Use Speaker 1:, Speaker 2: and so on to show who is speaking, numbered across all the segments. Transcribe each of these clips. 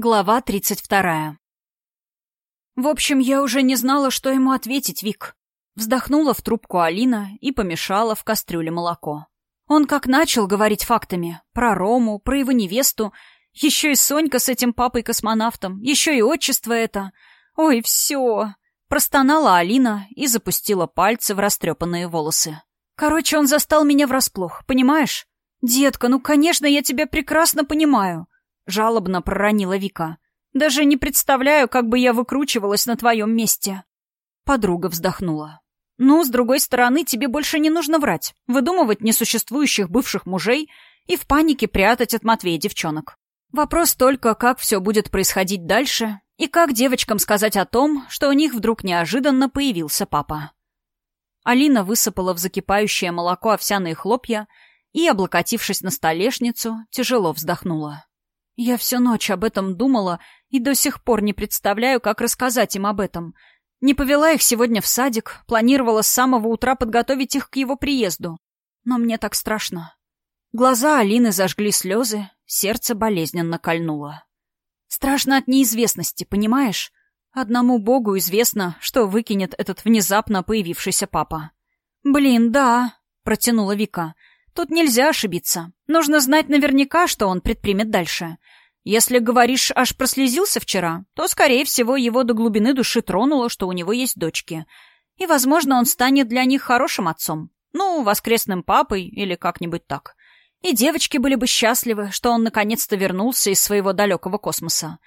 Speaker 1: Глава тридцать вторая. В общем, я уже не знала, что ему ответить, Вик. Вздохнула в трубку Алина и помешала в кастрюле молоко. Он как начал говорить фактами. Про Рому, про его невесту. Еще и Сонька с этим папой-космонавтом. Еще и отчество это. Ой, все. Простонала Алина и запустила пальцы в растрепанные волосы. Короче, он застал меня врасплох, понимаешь? Детка, ну, конечно, я тебя прекрасно понимаю. Жалобно проронила Вика. «Даже не представляю, как бы я выкручивалась на твоем месте». Подруга вздохнула. «Ну, с другой стороны, тебе больше не нужно врать, выдумывать несуществующих бывших мужей и в панике прятать от Матвея девчонок. Вопрос только, как все будет происходить дальше и как девочкам сказать о том, что у них вдруг неожиданно появился папа». Алина высыпала в закипающее молоко овсяные хлопья и, облокотившись на столешницу, тяжело вздохнула. Я всю ночь об этом думала и до сих пор не представляю, как рассказать им об этом. Не повела их сегодня в садик, планировала с самого утра подготовить их к его приезду. Но мне так страшно. Глаза Алины зажгли слезы, сердце болезненно кольнуло. Страшно от неизвестности, понимаешь? Одному Богу известно, что выкинет этот внезапно появившийся папа. «Блин, да», — протянула Вика, — Тут нельзя ошибиться. Нужно знать наверняка, что он предпримет дальше. Если, говоришь, аж прослезился вчера, то, скорее всего, его до глубины души тронуло, что у него есть дочки. И, возможно, он станет для них хорошим отцом. Ну, воскресным папой или как-нибудь так. И девочки были бы счастливы, что он наконец-то вернулся из своего далекого космоса.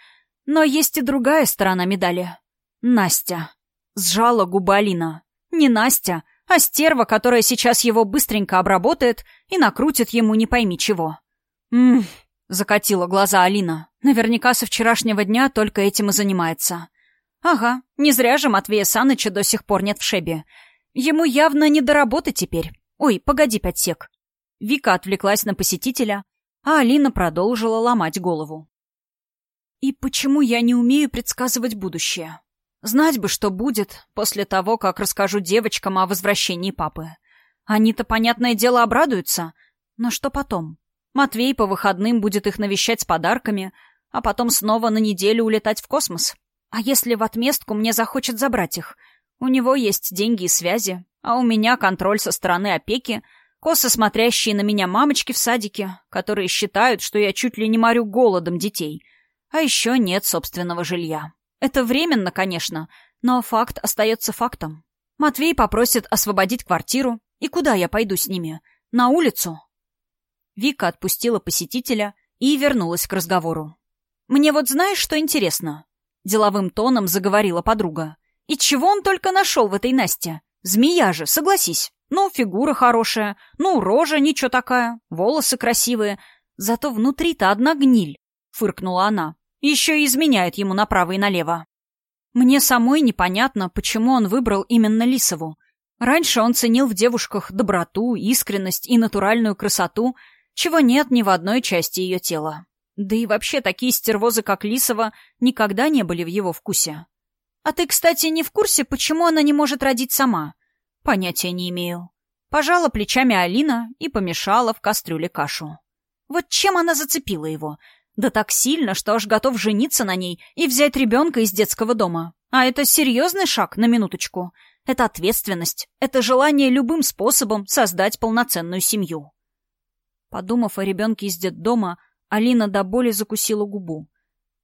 Speaker 1: Но есть и другая сторона медали. Настя. Сжала губы Алина. Не Настя, а стерва, которая сейчас его быстренько обработает и накрутит ему не пойми чего. «Ммм», — закатила глаза Алина. «Наверняка со вчерашнего дня только этим и занимается». «Ага, не зря же Матвея Саныча до сих пор нет в шебе. Ему явно не до работы теперь. Ой, погоди, пять сек». Вика отвлеклась на посетителя, а Алина продолжила ломать голову. «И почему я не умею предсказывать будущее? Знать бы, что будет после того, как расскажу девочкам о возвращении папы. Они-то, понятное дело, обрадуются. Но что потом? Матвей по выходным будет их навещать с подарками, а потом снова на неделю улетать в космос. А если в отместку мне захочет забрать их? У него есть деньги и связи, а у меня контроль со стороны опеки, косо смотрящие на меня мамочки в садике, которые считают, что я чуть ли не морю голодом детей. А еще нет собственного жилья. Это временно, конечно, но факт остается фактом. Матвей попросит освободить квартиру. И куда я пойду с ними? На улицу? Вика отпустила посетителя и вернулась к разговору. «Мне вот знаешь, что интересно?» Деловым тоном заговорила подруга. «И чего он только нашел в этой Насте? Змея же, согласись. Ну, фигура хорошая, ну, рожа ничего такая, волосы красивые. Зато внутри-то одна гниль», — фыркнула она. Еще и изменяет ему направо и налево. Мне самой непонятно, почему он выбрал именно Лисову. Раньше он ценил в девушках доброту, искренность и натуральную красоту, чего нет ни в одной части ее тела. Да и вообще такие стервозы, как Лисова, никогда не были в его вкусе. А ты, кстати, не в курсе, почему она не может родить сама? Понятия не имею. Пожала плечами Алина и помешала в кастрюле кашу. Вот чем она зацепила его? Да так сильно, что аж готов жениться на ней и взять ребенка из детского дома. А это серьезный шаг, на минуточку. Это ответственность. Это желание любым способом создать полноценную семью. Подумав о ребенке из детдома, Алина до боли закусила губу.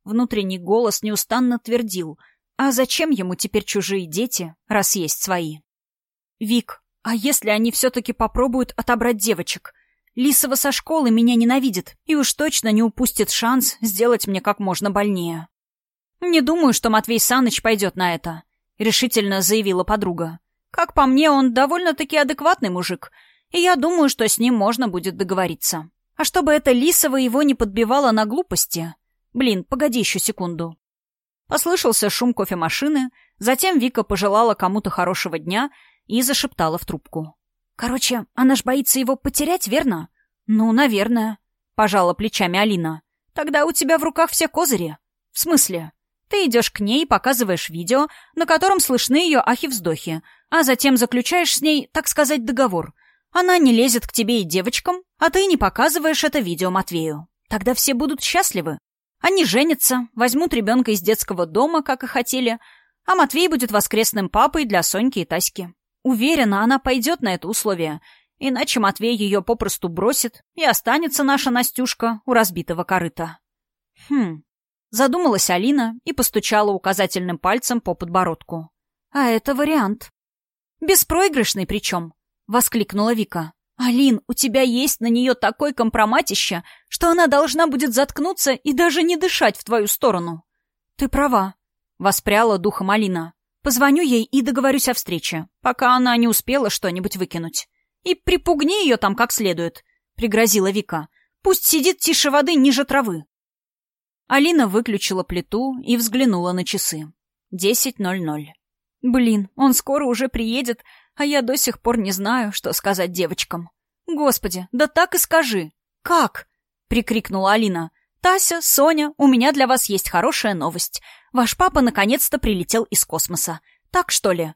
Speaker 1: Внутренний голос неустанно твердил, а зачем ему теперь чужие дети, раз есть свои? «Вик, а если они все-таки попробуют отобрать девочек? Лисова со школы меня ненавидит и уж точно не упустит шанс сделать мне как можно больнее. «Не думаю, что Матвей Саныч пойдет на это», — решительно заявила подруга. «Как по мне, он довольно-таки адекватный мужик, и я думаю, что с ним можно будет договориться. А чтобы эта Лисова его не подбивала на глупости... Блин, погоди еще секунду». Послышался шум кофемашины, затем Вика пожелала кому-то хорошего дня и зашептала в трубку. «Короче, она ж боится его потерять, верно?» «Ну, наверное», — пожала плечами Алина. «Тогда у тебя в руках все козыри». «В смысле?» «Ты идешь к ней и показываешь видео, на котором слышны ее ахи-вздохи, а затем заключаешь с ней, так сказать, договор. Она не лезет к тебе и девочкам, а ты не показываешь это видео Матвею. Тогда все будут счастливы. Они женятся, возьмут ребенка из детского дома, как и хотели, а Матвей будет воскресным папой для Соньки и Таськи. Уверена, она пойдет на это условие, иначе Матвей ее попросту бросит, и останется наша Настюшка у разбитого корыта. Хм, задумалась Алина и постучала указательным пальцем по подбородку. А это вариант. Беспроигрышный причем, воскликнула Вика. «Алин, у тебя есть на нее такой компроматище, что она должна будет заткнуться и даже не дышать в твою сторону». «Ты права», — воспряла духом Алина. «Позвоню ей и договорюсь о встрече, пока она не успела что-нибудь выкинуть. И припугни ее там как следует», — пригрозила Вика. «Пусть сидит тише воды ниже травы». Алина выключила плиту и взглянула на часы. Десять ноль ноль. «Блин, он скоро уже приедет, а я до сих пор не знаю, что сказать девочкам. Господи, да так и скажи. Как? прикрикнула Алина. Тася, Соня, у меня для вас есть хорошая новость. Ваш папа наконец-то прилетел из космоса. Так что ли?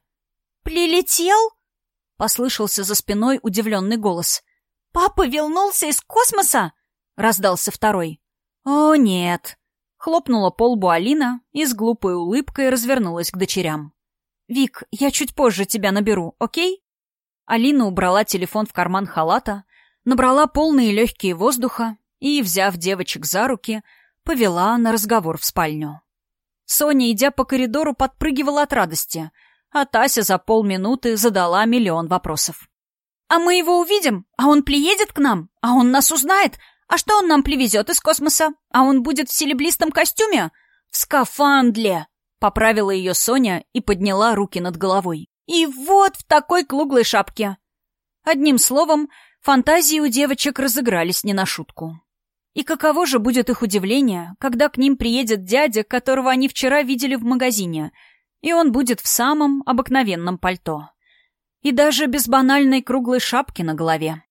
Speaker 1: Прилетел? Послышался за спиной удивленный голос. Папа вернулся из космоса? раздался второй. О, нет. Хлопнула по лбу Алина и с глупой улыбкой развернулась к дочерям. «Вик, я чуть позже тебя наберу, окей?» Алина убрала телефон в карман халата, набрала полные легкие воздуха и, взяв девочек за руки, повела на разговор в спальню. Соня, идя по коридору, подпрыгивала от радости, а Тася за полминуты задала миллион вопросов. «А мы его увидим? А он приедет к нам? А он нас узнает? А что он нам привезет из космоса? А он будет в селеблистом костюме? В скафандле!» Поправила ее Соня и подняла руки над головой. «И вот в такой круглой шапке!» Одним словом, фантазии у девочек разыгрались не на шутку. И каково же будет их удивление, когда к ним приедет дядя, которого они вчера видели в магазине, и он будет в самом обыкновенном пальто. И даже без банальной круглой шапки на голове.